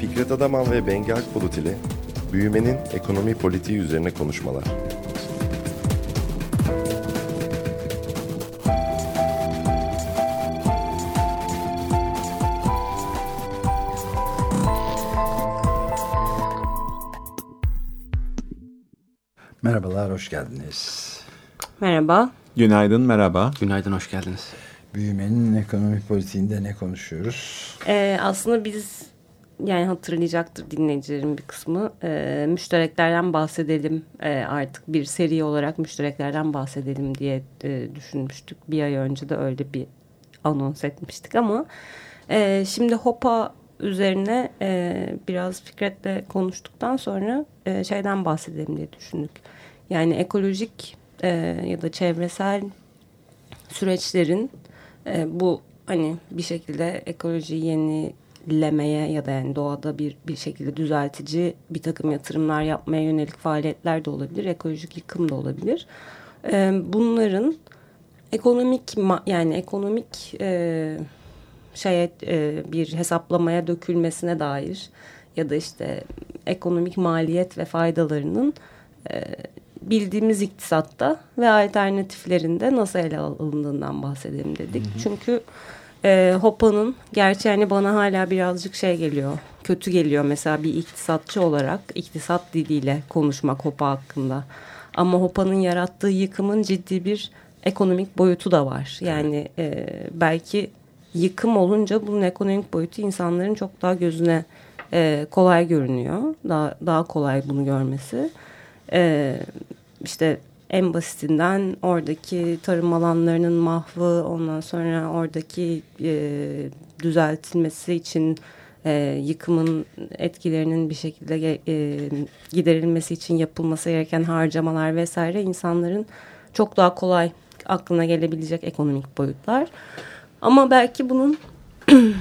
Fikret Adaman ve Bengi Akbulut ile büyümenin ekonomi politiği üzerine konuşmalar. Merhabalar, hoş geldiniz. Merhaba. Günaydın, merhaba. Günaydın, hoş geldiniz. Büyümenin ekonomi politiğinde ne konuşuyoruz? Ee, aslında biz yani hatırlayacaktır dinleyicilerin bir kısmı e, müştereklerden bahsedelim e, artık bir seri olarak müştereklerden bahsedelim diye e, düşünmüştük. Bir ay önce de öyle bir anons etmiştik ama e, şimdi HOPA üzerine e, biraz Fikret'le konuştuktan sonra e, şeyden bahsedelim diye düşündük. Yani ekolojik e, ya da çevresel süreçlerin e, bu hani bir şekilde ekolojiyi yenilemeye ya da yani doğada bir bir şekilde düzeltici bir takım yatırımlar yapmaya yönelik faaliyetler de olabilir, ekolojik yıkım da olabilir. E, bunların ekonomik yani ekonomik e, şeye e, bir hesaplamaya dökülmesine dair ya da işte ekonomik maliyet ve faydalarının e, bildiğimiz iktisatta ve alternatiflerinde nasıl ele alındığından bahsedelim dedik. Hı hı. Çünkü e, Hoppa'nın gerçi hani bana hala birazcık şey geliyor, kötü geliyor mesela bir iktisatçı olarak iktisat diliyle konuşmak Hoppa hakkında. Ama Hoppa'nın yarattığı yıkımın ciddi bir ekonomik boyutu da var. Yani e, belki yıkım olunca bunun ekonomik boyutu insanların çok daha gözüne e, kolay görünüyor. Daha, daha kolay bunu görmesi. E, işte en basitinden oradaki tarım alanlarının mahvı ondan sonra oradaki e, düzeltilmesi için e, yıkımın etkilerinin bir şekilde e, giderilmesi için yapılması gereken harcamalar vesaire insanların çok daha kolay aklına gelebilecek ekonomik boyutlar. Ama belki bunun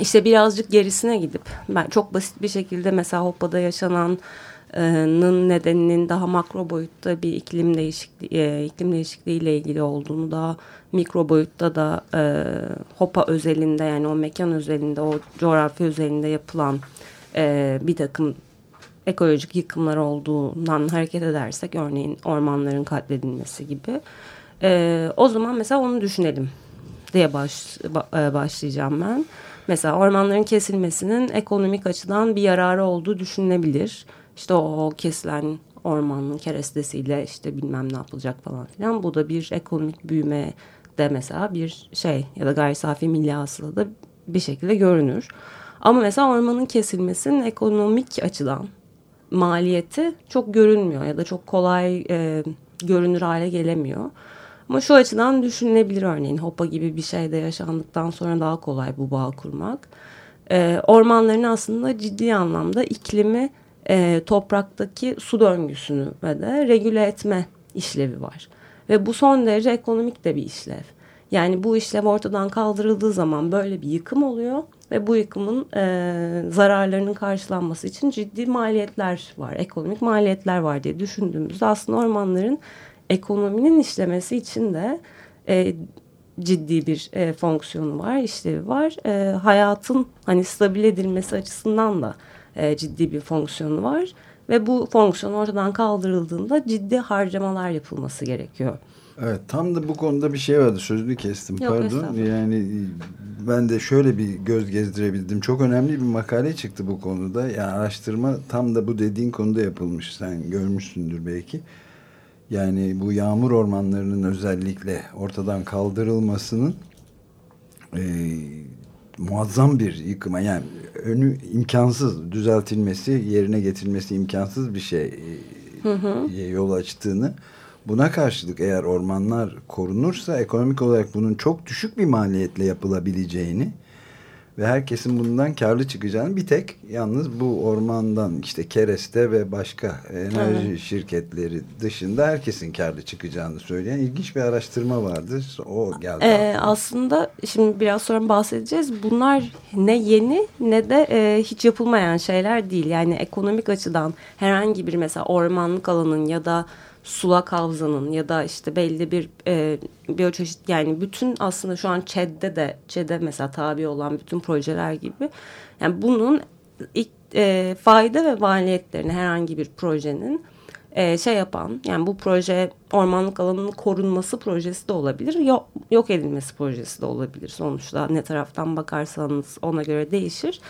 işte birazcık gerisine gidip ben çok basit bir şekilde mesela Hoppa'da yaşanan nın nedeninin daha makro boyutta bir iklim değişikliği iklim değişikliği ile ilgili olduğunu daha mikro boyutta da e, Hopa özelinde yani o mekan özelinde o coğrafya özelinde yapılan e, bir takım ekolojik yıkımlar olduğundan hareket edersek örneğin ormanların katledilmesi gibi e, o zaman mesela onu düşünelim diye baş, başlayacağım ben. Mesela ormanların kesilmesinin ekonomik açıdan bir yararı olduğu düşünülebilir. İşte o kesilen ormanın kerestesiyle işte bilmem ne yapılacak falan filan. Bu da bir ekonomik büyüme de mesela bir şey ya da gayri safi milli hasıla bir şekilde görünür. Ama mesela ormanın kesilmesinin ekonomik açıdan maliyeti çok görünmüyor ya da çok kolay e, görünür hale gelemiyor. Ama şu açıdan düşünülebilir örneğin Hopa gibi bir şeyde yaşandıktan sonra daha kolay bu bağ kurmak. E, ormanların aslında ciddi anlamda iklimi e, topraktaki su döngüsünü ve de regüle etme işlevi var. Ve bu son derece ekonomik de bir işlev. Yani bu işlev ortadan kaldırıldığı zaman böyle bir yıkım oluyor ve bu yıkımın e, zararlarının karşılanması için ciddi maliyetler var, ekonomik maliyetler var diye düşündüğümüzde aslında ormanların ekonominin işlemesi için de e, ciddi bir e, fonksiyonu var, işlevi var. E, hayatın hani stabil edilmesi açısından da e, ciddi bir fonksiyonu var. Ve bu fonksiyon ortadan kaldırıldığında ciddi harcamalar yapılması gerekiyor. Evet tam da bu konuda bir şey vardı sözünü kestim Yok, pardon. yani ben de şöyle bir göz gezdirebildim. Çok önemli bir makale çıktı bu konuda. Yani araştırma tam da bu dediğin konuda yapılmış. Sen görmüşsündür belki. Yani bu yağmur ormanlarının özellikle ortadan kaldırılmasının e, muazzam bir yıkıma yani önü imkansız düzeltilmesi yerine getirilmesi imkansız bir şey hı hı. yol açtığını buna karşılık eğer ormanlar korunursa ekonomik olarak bunun çok düşük bir maliyetle yapılabileceğini ve herkesin bundan karlı çıkacağını bir tek yalnız bu ormandan işte kereste ve başka enerji evet. şirketleri dışında herkesin karlı çıkacağını söyleyen ilginç bir araştırma vardı. O geldi. Ee, aslında şimdi biraz sonra bahsedeceğiz. Bunlar ne yeni ne de e, hiç yapılmayan şeyler değil. Yani ekonomik açıdan herhangi bir mesela ormanlık alanın ya da sulak havzanın ya da işte belli bir e, biyoçeşit yani bütün aslında şu an ÇED'de de ÇED'e mesela tabi olan bütün projeler gibi yani bunun ilk, e, fayda ve maliyetlerini herhangi bir projenin e, şey yapan yani bu proje ormanlık alanının korunması projesi de olabilir yok, yok edilmesi projesi de olabilir. Sonuçta ne taraftan bakarsanız ona göre değişir.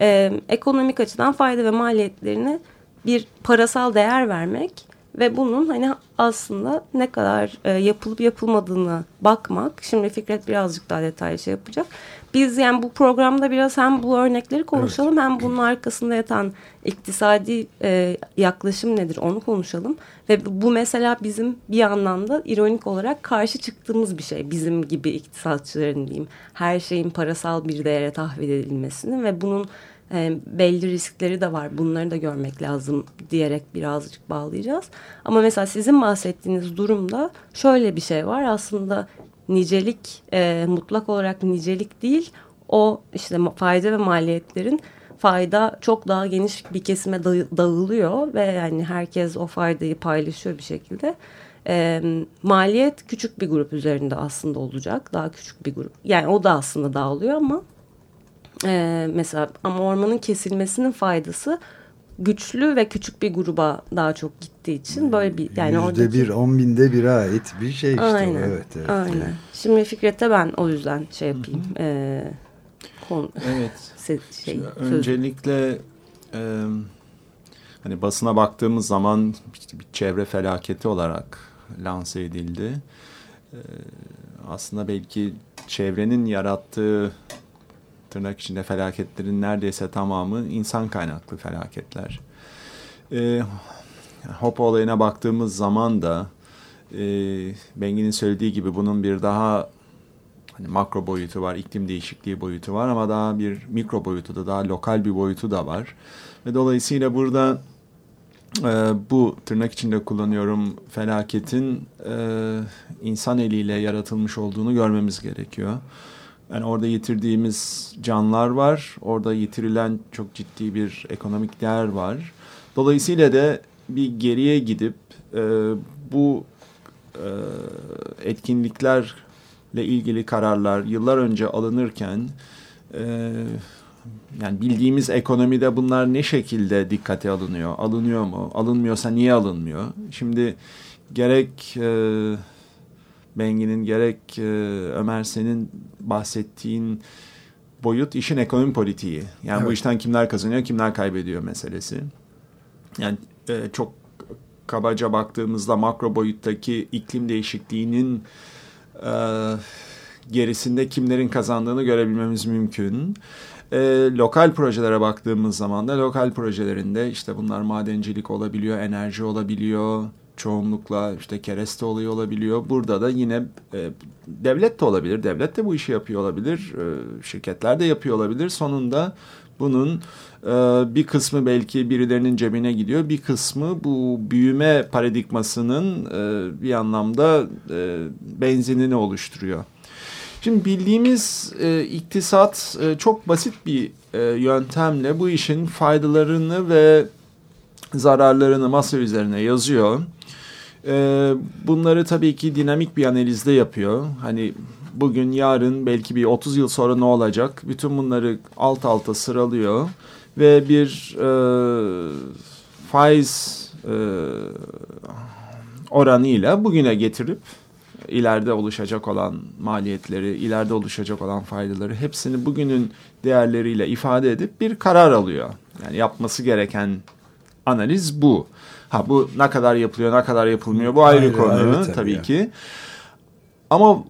E, ekonomik açıdan fayda ve maliyetlerini bir parasal değer vermek ve bunun hani aslında ne kadar e, yapılıp yapılmadığını bakmak. Şimdi Fikret birazcık daha detaylı şey yapacak. Biz yani bu programda biraz hem bu örnekleri konuşalım evet. hem bunun arkasında yatan iktisadi e, yaklaşım nedir onu konuşalım. Ve bu mesela bizim bir yandan da ironik olarak karşı çıktığımız bir şey. Bizim gibi iktisatçıların diyeyim her şeyin parasal bir değere tahvil edilmesini ve bunun e, belli riskleri de var. Bunları da görmek lazım diyerek birazcık bağlayacağız. Ama mesela sizin bahsettiğiniz durumda şöyle bir şey var. Aslında nicelik e, mutlak olarak nicelik değil. O işte fayda ve maliyetlerin fayda çok daha geniş bir kesime dağılıyor ve yani herkes o faydayı paylaşıyor bir şekilde. E, maliyet küçük bir grup üzerinde aslında olacak. Daha küçük bir grup. Yani o da aslında dağılıyor ama e, mesela ama ormanın kesilmesinin faydası güçlü ve küçük bir gruba daha çok gittiği için böyle bir yani yüzde oradaki... bir on binde bire ait bir şey işte aynen, evet, evet aynen. Yani. şimdi Fikret'e ben o yüzden şey yapayım e, konu, evet. şey, öncelikle e, hani basına baktığımız zaman işte bir çevre felaketi olarak lanse edildi. E, aslında belki çevrenin yarattığı tırnak içinde felaketlerin neredeyse tamamı insan kaynaklı felaketler. E, Hop olayına baktığımız zaman da e, Bengi'nin söylediği gibi bunun bir daha hani makro boyutu var, iklim değişikliği boyutu var ama daha bir mikro boyutu da daha lokal bir boyutu da var. Ve dolayısıyla burada e, bu tırnak içinde kullanıyorum felaketin e, insan eliyle yaratılmış olduğunu görmemiz gerekiyor. Yani orada yitirdiğimiz canlar var. Orada yitirilen çok ciddi bir ekonomik değer var. Dolayısıyla da bir geriye gidip e, bu e, etkinliklerle ilgili kararlar yıllar önce alınırken e, yani bildiğimiz ekonomide bunlar ne şekilde dikkate alınıyor? Alınıyor mu? Alınmıyorsa niye alınmıyor? Şimdi gerek e, Bengi'nin gerek e, Ömer senin bahsettiğin boyut işin ekonomi politiği. Yani evet. bu işten kimler kazanıyor, kimler kaybediyor meselesi. Yani e, çok kabaca baktığımızda makro boyuttaki iklim değişikliğinin e, gerisinde kimlerin kazandığını görebilmemiz mümkün. E, lokal projelere baktığımız zaman da lokal projelerinde işte bunlar madencilik olabiliyor, enerji olabiliyor, çoğunlukla işte kereste olayı olabiliyor. Burada da yine e, devlet de olabilir. Devlet de bu işi yapıyor olabilir. E, şirketler de yapıyor olabilir. Sonunda bunun e, bir kısmı belki birilerinin cebine gidiyor. Bir kısmı bu büyüme paradigmasının e, bir anlamda e, benzinini oluşturuyor. Şimdi bildiğimiz e, iktisat e, çok basit bir e, yöntemle bu işin faydalarını ve zararlarını masa üzerine yazıyor. E, bunları tabii ki dinamik bir analizde yapıyor. Hani bugün, yarın, belki bir 30 yıl sonra ne olacak? Bütün bunları alt alta sıralıyor ve bir e, faiz e, oranıyla bugüne getirip ileride oluşacak olan maliyetleri, ileride oluşacak olan faydaları hepsini bugünün değerleriyle ifade edip bir karar alıyor. Yani yapması gereken analiz bu. Ha bu ne kadar yapılıyor, ne kadar yapılmıyor bu ayrı, ayrı konu ayrı, tabii, tabii ya. ki. Ama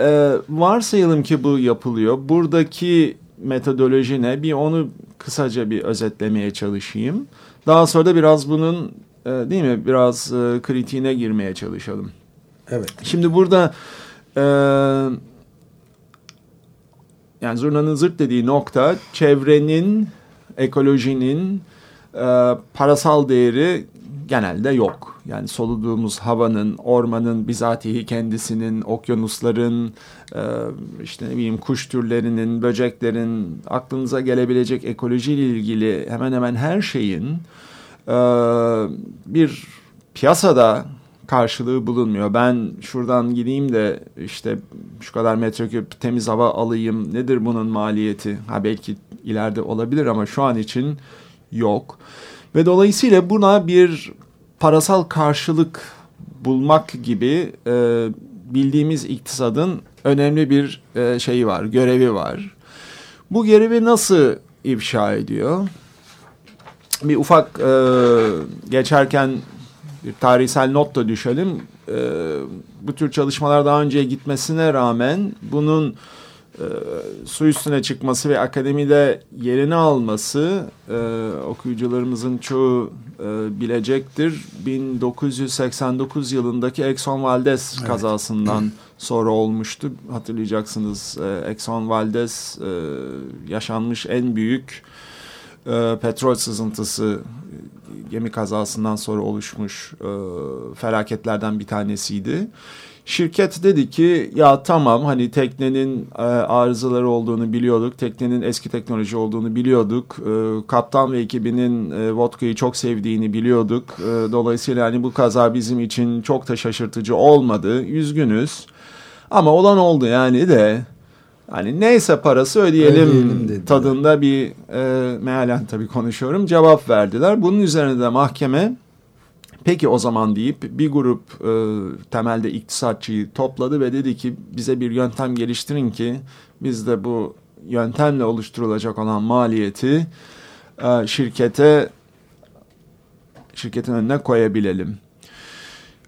e, varsayalım ki bu yapılıyor. Buradaki metodoloji ne? Bir onu kısaca bir özetlemeye çalışayım. Daha sonra da biraz bunun e, değil mi biraz e, kritiğine girmeye çalışalım. Evet. Şimdi burada e, yani zurnanın zırt dediği nokta çevrenin, ekolojinin e, parasal değeri genelde yok. Yani soluduğumuz havanın, ormanın, bizatihi kendisinin, okyanusların, e, işte ne bileyim kuş türlerinin, böceklerin, aklınıza gelebilecek ekolojiyle ilgili hemen hemen her şeyin e, bir piyasada karşılığı bulunmuyor. Ben şuradan gideyim de işte şu kadar metreküp temiz hava alayım. Nedir bunun maliyeti? Ha belki ileride olabilir ama şu an için yok. Ve dolayısıyla buna bir parasal karşılık bulmak gibi e, bildiğimiz iktisadın önemli bir e, şeyi var, görevi var. Bu görevi nasıl ifşa ediyor? Bir ufak e, geçerken bir tarihsel not da düşelim. E, bu tür çalışmalar daha önce gitmesine rağmen bunun e, su üstüne çıkması ve akademide yerini alması e, okuyucularımızın çoğu e, bilecektir. 1989 yılındaki Exxon Valdez evet. kazasından sonra olmuştu. Hatırlayacaksınız e, Exxon Valdez e, yaşanmış en büyük e, petrol sızıntısı gemi kazasından sonra oluşmuş e, felaketlerden bir tanesiydi. Şirket dedi ki ya tamam hani teknenin e, arızaları olduğunu biliyorduk. Teknenin eski teknoloji olduğunu biliyorduk. E, kaptan ve ekibinin e, vodka'yı çok sevdiğini biliyorduk. E, dolayısıyla hani bu kaza bizim için çok da şaşırtıcı olmadı. Üzgünüz. Ama olan oldu yani de hani neyse parası ödeyelim, ödeyelim tadında bir e, mealen tabii konuşuyorum cevap verdiler. Bunun üzerine de mahkeme peki o zaman deyip bir grup e, temelde iktisatçıyı topladı ve dedi ki bize bir yöntem geliştirin ki biz de bu yöntemle oluşturulacak olan maliyeti e, şirkete şirketin önüne koyabilelim.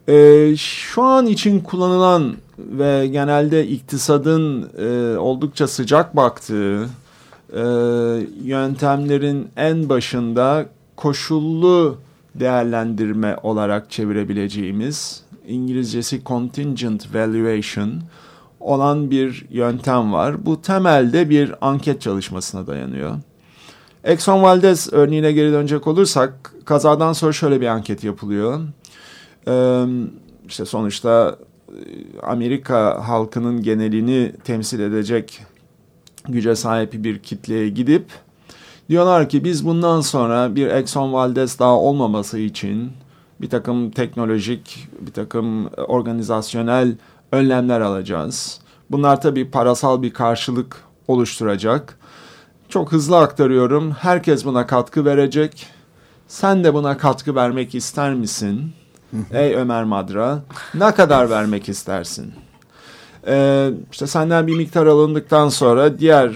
E, şu an için kullanılan ve genelde iktisadın e, oldukça sıcak baktığı e, yöntemlerin en başında koşullu değerlendirme olarak çevirebileceğimiz İngilizcesi contingent valuation olan bir yöntem var. Bu temelde bir anket çalışmasına dayanıyor. Exxon Valdez örneğine geri dönecek olursak kazadan sonra şöyle bir anket yapılıyor. Ee, işte sonuçta Amerika halkının genelini temsil edecek güce sahip bir kitleye gidip diyorlar ki biz bundan sonra bir Exxon Valdez daha olmaması için bir takım teknolojik, bir takım organizasyonel önlemler alacağız. Bunlar tabii parasal bir karşılık oluşturacak. Çok hızlı aktarıyorum. Herkes buna katkı verecek. Sen de buna katkı vermek ister misin? Ey Ömer Madra ne kadar vermek istersin? Ee, işte senden bir miktar alındıktan sonra diğer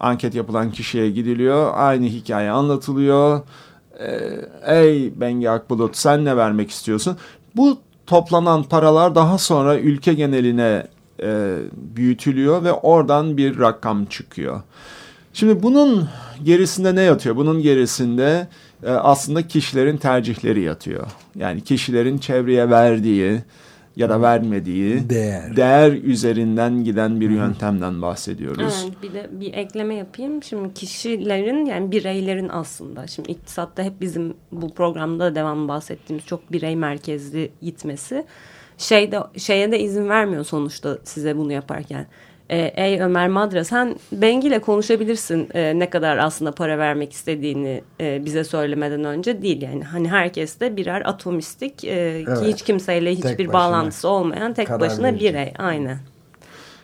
anket yapılan kişiye gidiliyor. Aynı hikaye anlatılıyor. Ee, Ey Bengi Akbulut sen ne vermek istiyorsun? Bu toplanan paralar daha sonra ülke geneline e, büyütülüyor ve oradan bir rakam çıkıyor. Şimdi bunun gerisinde ne yatıyor? Bunun gerisinde e, aslında kişilerin tercihleri yatıyor. Yani kişilerin çevreye verdiği ya da vermediği değer, değer üzerinden giden bir yöntemden bahsediyoruz. Evet, bir de bir ekleme yapayım. Şimdi kişilerin yani bireylerin aslında şimdi iktisatta hep bizim bu programda devam bahsettiğimiz çok birey merkezli gitmesi şeyde şeye de izin vermiyor sonuçta size bunu yaparken e, ey Ömer Madra sen Bengi ile konuşabilirsin e, ne kadar aslında para vermek istediğini e, bize söylemeden önce değil yani hani herkes de birer atomistik e, evet. ki hiç kimseyle hiçbir bağlantısı olmayan tek başına verici. birey aynen.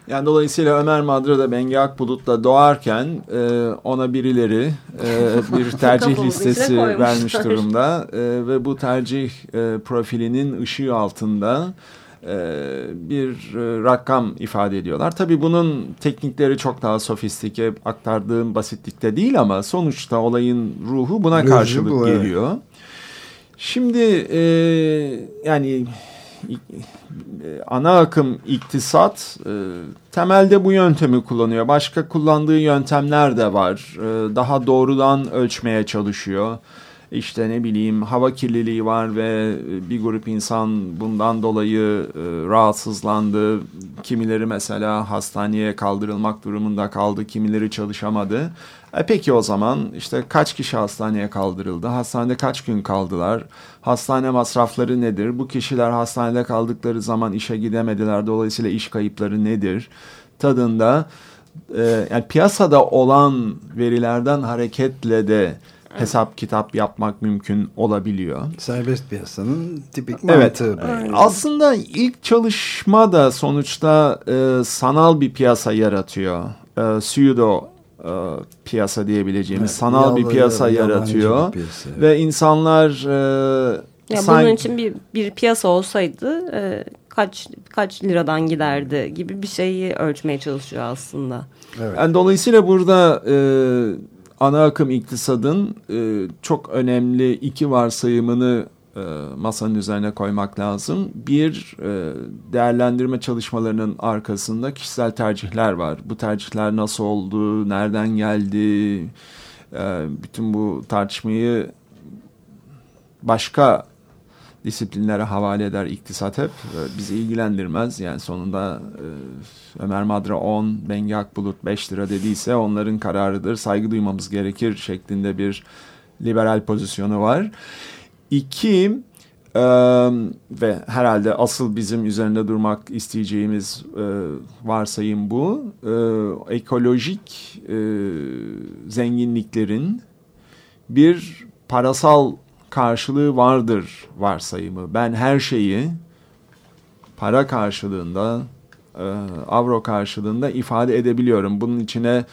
Yani dolayısıyla Ömer Madra da Bengi Akbulut'la doğarken e, ona birileri e, bir tercih listesi vermiş durumda e, ve bu tercih e, profilinin ışığı altında bir e, rakam ifade ediyorlar. Tabii bunun teknikleri çok daha sofistike, aktardığım basitlikte değil ama sonuçta olayın ruhu buna karşılık bu, geliyor. Evet. Şimdi e, yani e, ana akım iktisat e, temelde bu yöntemi kullanıyor. Başka kullandığı yöntemler de var. E, daha doğrudan ölçmeye çalışıyor işte ne bileyim hava kirliliği var ve e, bir grup insan bundan dolayı e, rahatsızlandı. Kimileri mesela hastaneye kaldırılmak durumunda kaldı, kimileri çalışamadı. E peki o zaman işte kaç kişi hastaneye kaldırıldı? Hastanede kaç gün kaldılar? Hastane masrafları nedir? Bu kişiler hastanede kaldıkları zaman işe gidemediler. Dolayısıyla iş kayıpları nedir? Tadında e, yani piyasada olan verilerden hareketle de hesap kitap yapmak mümkün olabiliyor. Serbest piyasanın tipik mantığı. Evet. Aslında ilk çalışma da sonuçta e, sanal bir piyasa yaratıyor. E, pseudo e, piyasa diyebileceğimiz evet, sanal bir piyasa yaratıyor. Bir piyasa, evet. Ve insanlar e, ya sanki... bunun için bir, bir piyasa olsaydı e, kaç kaç liradan giderdi gibi bir şeyi ölçmeye çalışıyor aslında. Evet. Yani dolayısıyla burada e, ana akım iktisadın e, çok önemli iki varsayımını e, masanın üzerine koymak lazım. Bir, e, değerlendirme çalışmalarının arkasında kişisel tercihler var. Bu tercihler nasıl oldu, nereden geldi, e, bütün bu tartışmayı başka disiplinlere havale eder iktisat hep. E, bizi ilgilendirmez. Yani sonunda e, Ömer Madra 10, Bengi Akbulut 5 lira dediyse onların kararıdır. Saygı duymamız gerekir şeklinde bir liberal pozisyonu var. İki, e, ve herhalde asıl bizim üzerinde durmak isteyeceğimiz e, varsayım bu. E, ekolojik e, zenginliklerin bir parasal karşılığı vardır varsayımı. Ben her şeyi para karşılığında, e, avro karşılığında ifade edebiliyorum. Bunun içine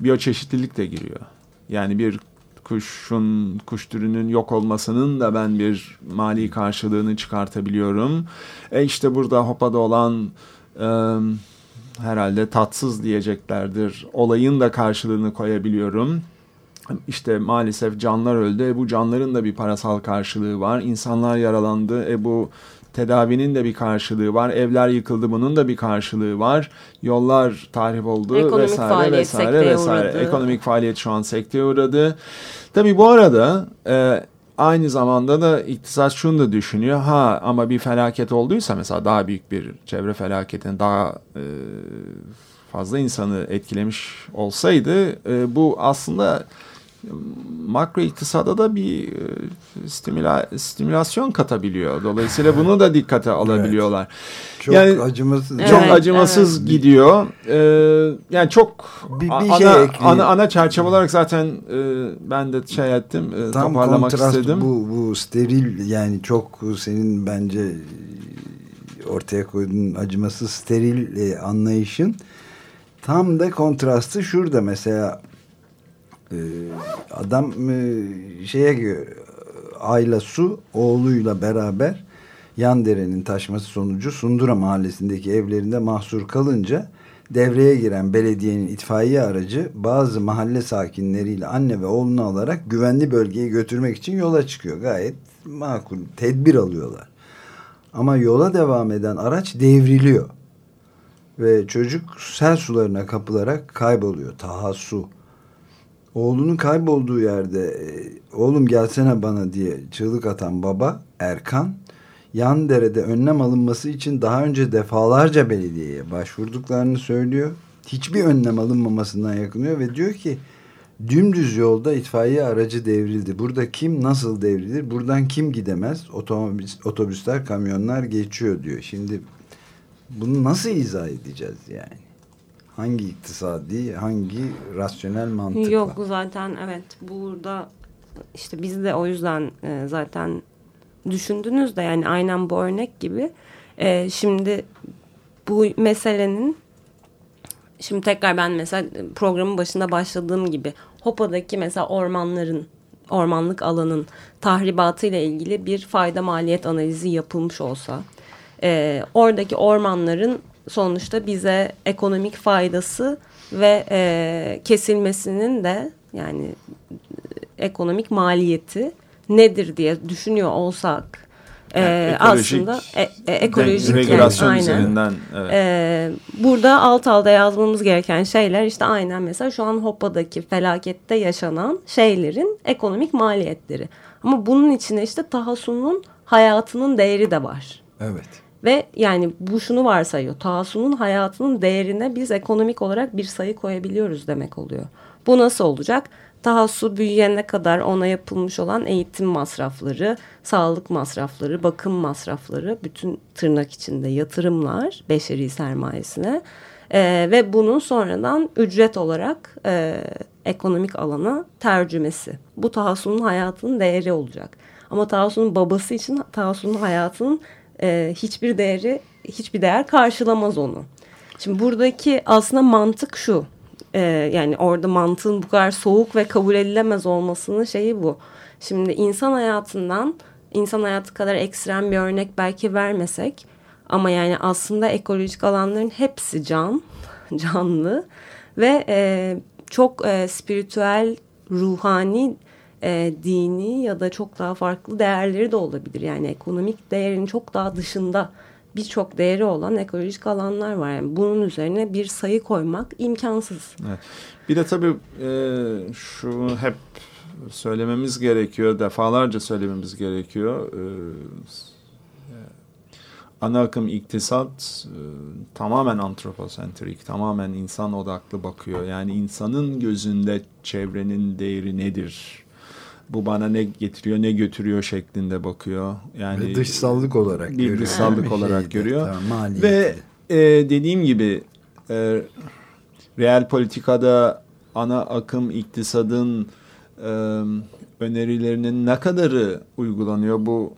biyoçeşitlilik de giriyor. Yani bir kuşun, kuş türünün yok olmasının da ben bir mali karşılığını çıkartabiliyorum. E işte burada Hopa'da olan e, herhalde tatsız diyeceklerdir. Olayın da karşılığını koyabiliyorum işte maalesef canlar öldü. E bu canların da bir parasal karşılığı var. İnsanlar yaralandı. E bu tedavinin de bir karşılığı var. Evler yıkıldı bunun da bir karşılığı var. Yollar tahrip oldu Ekonomik vesaire vesaire vesaire. Uğradı. Ekonomik faaliyet şu an sekteye uğradı. Tabii bu arada e, aynı zamanda da iktisat şunu da düşünüyor. Ha ama bir felaket olduysa mesela daha büyük bir çevre felaketinin daha e, fazla insanı etkilemiş olsaydı e, bu aslında makro iktisada da bir e, stimüla, stimülasyon katabiliyor. Dolayısıyla bunu da dikkate alabiliyorlar. Evet. Çok yani, acımasız. Çok evet, acımasız evet. gidiyor. Ee, yani çok bir, bir ana, şey ana, ana çerçeve olarak zaten e, ben de şey ettim. E, Tam toparlamak istedim. Bu, bu steril yani çok senin bence ortaya koyduğun acımasız steril e, anlayışın tam da kontrastı şurada mesela adam e, şeye Ayla Su oğluyla beraber yan derenin taşması sonucu Sundura mahallesindeki evlerinde mahsur kalınca devreye giren belediyenin itfaiye aracı bazı mahalle sakinleriyle anne ve oğlunu alarak güvenli bölgeye götürmek için yola çıkıyor. Gayet makul tedbir alıyorlar. Ama yola devam eden araç devriliyor. Ve çocuk sel sularına kapılarak kayboluyor. Taha Su oğlunun kaybolduğu yerde e, oğlum gelsene bana diye çığlık atan baba Erkan yan derede önlem alınması için daha önce defalarca belediyeye başvurduklarını söylüyor. Hiçbir önlem alınmamasından yakınıyor ve diyor ki dümdüz yolda itfaiye aracı devrildi. Burada kim nasıl devrilir? Buradan kim gidemez? Otobüs, otobüsler, kamyonlar geçiyor diyor. Şimdi bunu nasıl izah edeceğiz yani? Hangi iktisadi, hangi rasyonel mantıkla? Yok zaten evet burada işte biz de o yüzden e, zaten düşündünüz de yani aynen bu örnek gibi e, şimdi bu meselenin şimdi tekrar ben mesela programın başında başladığım gibi Hopa'daki mesela ormanların ormanlık alanın tahribatı ile ilgili bir fayda maliyet analizi yapılmış olsa e, oradaki ormanların sonuçta bize ekonomik faydası ve e, kesilmesinin de yani ekonomik maliyeti nedir diye düşünüyor olsak e, yani aslında e, e, ekolojik regülasyon yani, üzerinden evet. e, burada alt alta yazmamız gereken şeyler işte aynen mesela şu an Hoppa'daki felakette yaşanan şeylerin ekonomik maliyetleri ama bunun içine işte Tahassun'un hayatının değeri de var. Evet. Ve yani bu şunu varsayıyor. Tahsun'un hayatının değerine biz ekonomik olarak bir sayı koyabiliyoruz demek oluyor. Bu nasıl olacak? Tahassu büyüyene kadar ona yapılmış olan eğitim masrafları, sağlık masrafları, bakım masrafları, bütün tırnak içinde yatırımlar beşeri sermayesine e, ve bunun sonradan ücret olarak e, ekonomik alana tercümesi. Bu Tahsun'un hayatının değeri olacak. Ama Tahsun'un babası için Tahsun'un hayatının e, hiçbir değeri, hiçbir değer karşılamaz onu. Şimdi buradaki aslında mantık şu. E, yani orada mantığın bu kadar soğuk ve kabul edilemez olmasının şeyi bu. Şimdi insan hayatından insan hayatı kadar ekstrem bir örnek belki vermesek ama yani aslında ekolojik alanların hepsi can, canlı ve e, çok e, spiritüel, ruhani, e, dini ya da çok daha farklı değerleri de olabilir. Yani ekonomik değerin çok daha dışında birçok değeri olan ekolojik alanlar var. Yani bunun üzerine bir sayı koymak imkansız. Evet. Bir de tabii e, şu hep söylememiz gerekiyor, defalarca söylememiz gerekiyor. E, ana akım iktisat e, tamamen antroposentrik, tamamen insan odaklı bakıyor. Yani insanın gözünde çevrenin değeri nedir? Bu bana ne getiriyor, ne götürüyor şeklinde bakıyor. Yani Ve dışsallık olarak bir görüyor. dışsallık yani olarak şeyde, görüyor. Tamam, Ve e, dediğim gibi e, real politikada ana akım iktisadın e, önerilerinin ne kadarı uygulanıyor bu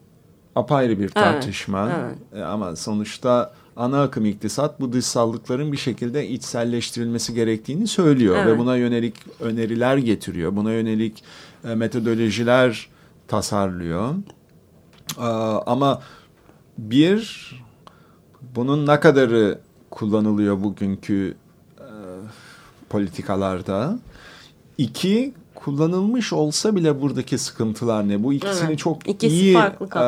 apayrı bir tartışma. Evet, evet. Ama sonuçta ana akım iktisat bu dışsallıkların bir şekilde içselleştirilmesi gerektiğini söylüyor evet. ve buna yönelik öneriler getiriyor. Buna yönelik e, metodolojiler tasarlıyor. E, ama bir bunun ne kadarı kullanılıyor bugünkü e, politikalarda? İki kullanılmış olsa bile buradaki sıkıntılar ne? Bu ikisini evet, çok ikisi iyi e,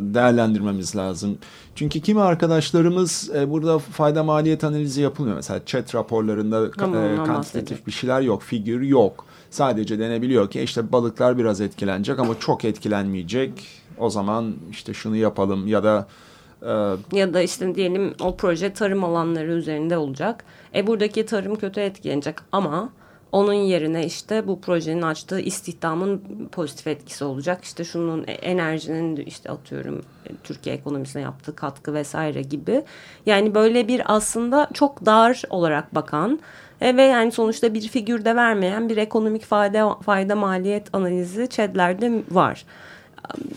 değerlendirmemiz lazım. Çünkü kimi arkadaşlarımız e, burada fayda maliyet analizi yapılmıyor. Mesela chat raporlarında tamam, e, kantitatif bir şeyler yok, figür yok. Sadece denebiliyor ki işte balıklar biraz etkilenecek ama çok etkilenmeyecek. O zaman işte şunu yapalım ya da e, ya da işte diyelim o proje tarım alanları üzerinde olacak. E buradaki tarım kötü etkilenecek ama onun yerine işte bu projenin açtığı istihdamın pozitif etkisi olacak. İşte şunun e, enerjinin işte atıyorum e, Türkiye ekonomisine yaptığı katkı vesaire gibi. Yani böyle bir aslında çok dar olarak bakan e, ve yani sonuçta bir figürde vermeyen bir ekonomik fayda, fayda maliyet analizi ÇED'lerde var.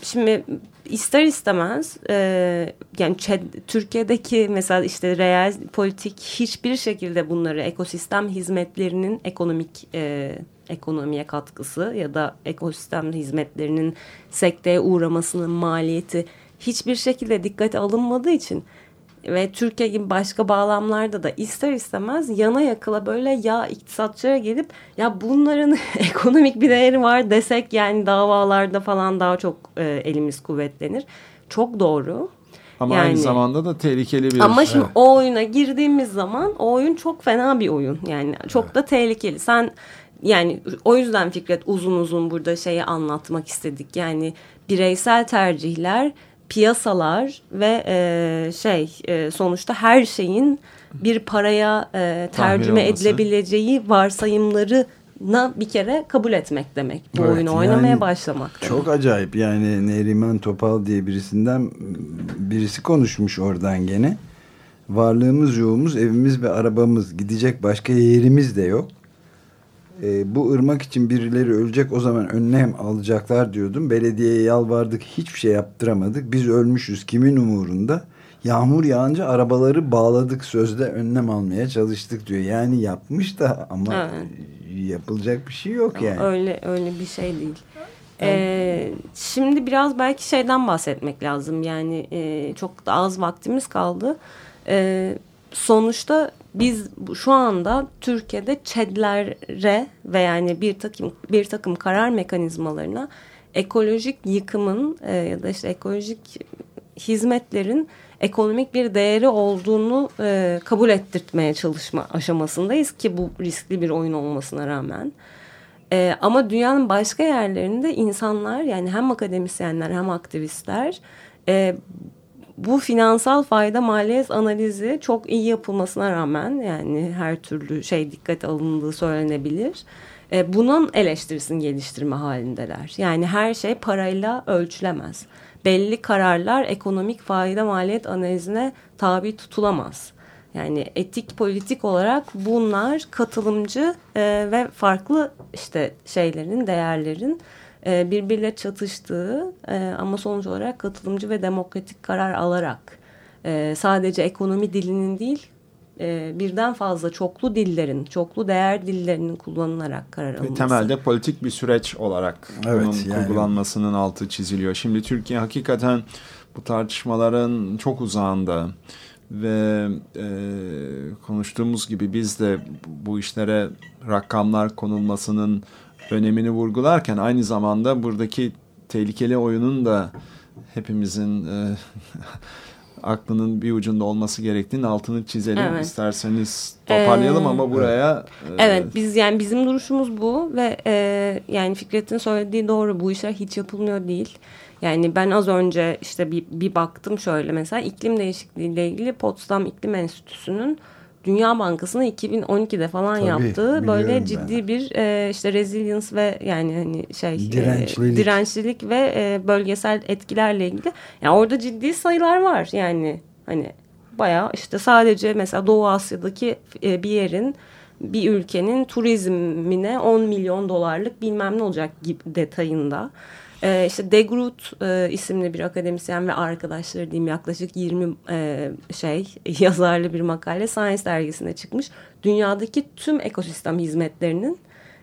Şimdi ister istemez e, yani ÇED, Türkiye'deki mesela işte reel politik hiçbir şekilde bunları ekosistem hizmetlerinin ekonomik e, ekonomiye katkısı ya da ekosistem hizmetlerinin sekteye uğramasının maliyeti hiçbir şekilde dikkate alınmadığı için ve Türkiye gibi başka bağlamlarda da ister istemez yana yakıla böyle ya iktisatçıya gelip ya bunların ekonomik bir değeri var desek yani davalarda falan daha çok e, elimiz kuvvetlenir. Çok doğru. Ama yani, aynı zamanda da tehlikeli bir... Ama şimdi evet. o oyuna girdiğimiz zaman o oyun çok fena bir oyun. Yani çok evet. da tehlikeli. Sen yani o yüzden Fikret uzun uzun burada şeyi anlatmak istedik. Yani bireysel tercihler piyasalar ve e, şey e, sonuçta her şeyin bir paraya e, tercüme edilebileceği varsayımları na bir kere kabul etmek demek. Bu evet, oyunu oynamaya yani başlamak. Demek. Çok acayip yani Neriman Topal diye birisinden birisi konuşmuş oradan gene. Varlığımız yoğumuz evimiz ve arabamız gidecek başka yerimiz de yok e, bu ırmak için birileri ölecek o zaman önlem alacaklar diyordum. Belediyeye yalvardık hiçbir şey yaptıramadık. Biz ölmüşüz kimin umurunda? Yağmur yağınca arabaları bağladık sözde önlem almaya çalıştık diyor. Yani yapmış da ama evet. yapılacak bir şey yok yani. Öyle öyle bir şey değil. Ee, şimdi biraz belki şeyden bahsetmek lazım. Yani e, çok da az vaktimiz kaldı. Ee, sonuçta biz şu anda Türkiye'de ÇED'lere ve yani bir takım bir takım karar mekanizmalarına ekolojik yıkımın e, ya da işte ekolojik hizmetlerin ekonomik bir değeri olduğunu e, kabul ettirtmeye çalışma aşamasındayız ki bu riskli bir oyun olmasına rağmen. E, ama dünyanın başka yerlerinde insanlar yani hem akademisyenler hem aktivistler e, bu finansal fayda maliyet analizi çok iyi yapılmasına rağmen yani her türlü şey dikkat alındığı söylenebilir. E, bunun eleştirisini geliştirme halindeler. Yani her şey parayla ölçülemez. Belli kararlar ekonomik fayda maliyet analizine tabi tutulamaz. Yani etik politik olarak bunlar katılımcı e, ve farklı işte şeylerin, değerlerin e, birbiriyle çatıştığı e, ama sonuç olarak katılımcı ve demokratik karar alarak e, sadece ekonomi dilinin değil e, birden fazla çoklu dillerin, çoklu değer dillerinin kullanılarak karar alınması. Ve temelde politik bir süreç olarak evet, bunun yani. kurgulanmasının altı çiziliyor. Şimdi Türkiye hakikaten bu tartışmaların çok uzağında ve e, konuştuğumuz gibi biz de bu işlere rakamlar konulmasının önemini vurgularken aynı zamanda buradaki tehlikeli oyunun da hepimizin e, aklının bir ucunda olması gerektiğini altını çizelim. Evet. İsterseniz toparlayalım ee, ama buraya... E... Evet biz yani bizim duruşumuz bu ve e, yani Fikret'in söylediği doğru bu işler hiç yapılmıyor değil. Yani ben az önce işte bir, bir baktım şöyle mesela iklim değişikliği ile ilgili Potsdam İklim Enstitüsü'nün Dünya Bankası'nın 2012'de falan Tabii, yaptığı böyle ciddi ben. bir e, işte resilience ve yani hani şey dirençlilik, e, dirençlilik ve e, bölgesel etkilerle ilgili. Yani orada ciddi sayılar var yani hani bayağı işte sadece mesela Doğu Asya'daki e, bir yerin bir ülkenin turizmine 10 milyon dolarlık bilmem ne olacak gibi detayında. E, işte De Groot e, isimli bir akademisyen ve arkadaşları diyeyim yaklaşık 20 e, şey yazarlı bir makale Science dergisine çıkmış. Dünyadaki tüm ekosistem hizmetlerinin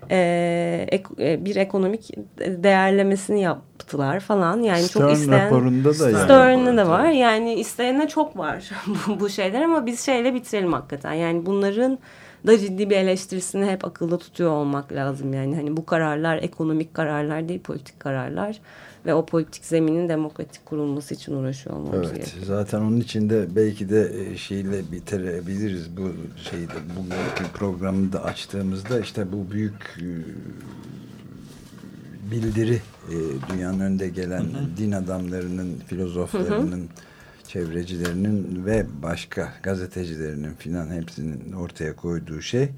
e, ek, e, bir ekonomik değerlemesini yaptılar falan. Yani Stern çok isteyen raporunda da Stern'da yani. da var. Yani isteyene çok var bu, bu şeyler ama biz şeyle bitirelim hakikaten. Yani bunların da ciddi bir eleştirisini hep akılda tutuyor olmak lazım. Yani hani bu kararlar ekonomik kararlar değil politik kararlar ve o politik zeminin demokratik kurulması için uğraşıyor olmamız evet, gerekiyor. Zaten onun için de belki de e, şeyle bitirebiliriz bu şeyde bugünkü programı da açtığımızda işte bu büyük e, bildiri e, dünyanın önde gelen hı hı. din adamlarının, filozoflarının hı hı çevrecilerinin ve başka gazetecilerinin filan hepsinin ortaya koyduğu şey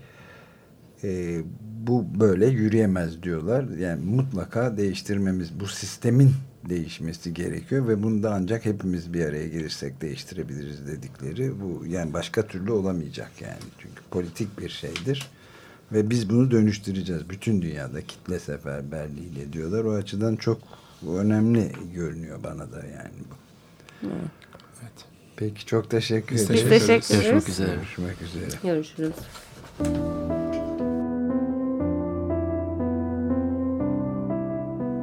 e, bu böyle yürüyemez diyorlar. Yani mutlaka değiştirmemiz, bu sistemin değişmesi gerekiyor ve bunu da ancak hepimiz bir araya gelirsek değiştirebiliriz dedikleri bu yani başka türlü olamayacak yani çünkü politik bir şeydir ve biz bunu dönüştüreceğiz bütün dünyada kitle seferberliğiyle diyorlar o açıdan çok önemli görünüyor bana da yani bu. Evet. Peki çok teşekkür ederiz. Biz teşekkür ederiz. Görüşmek üzere. Görüşmek üzere. Görüşürüz.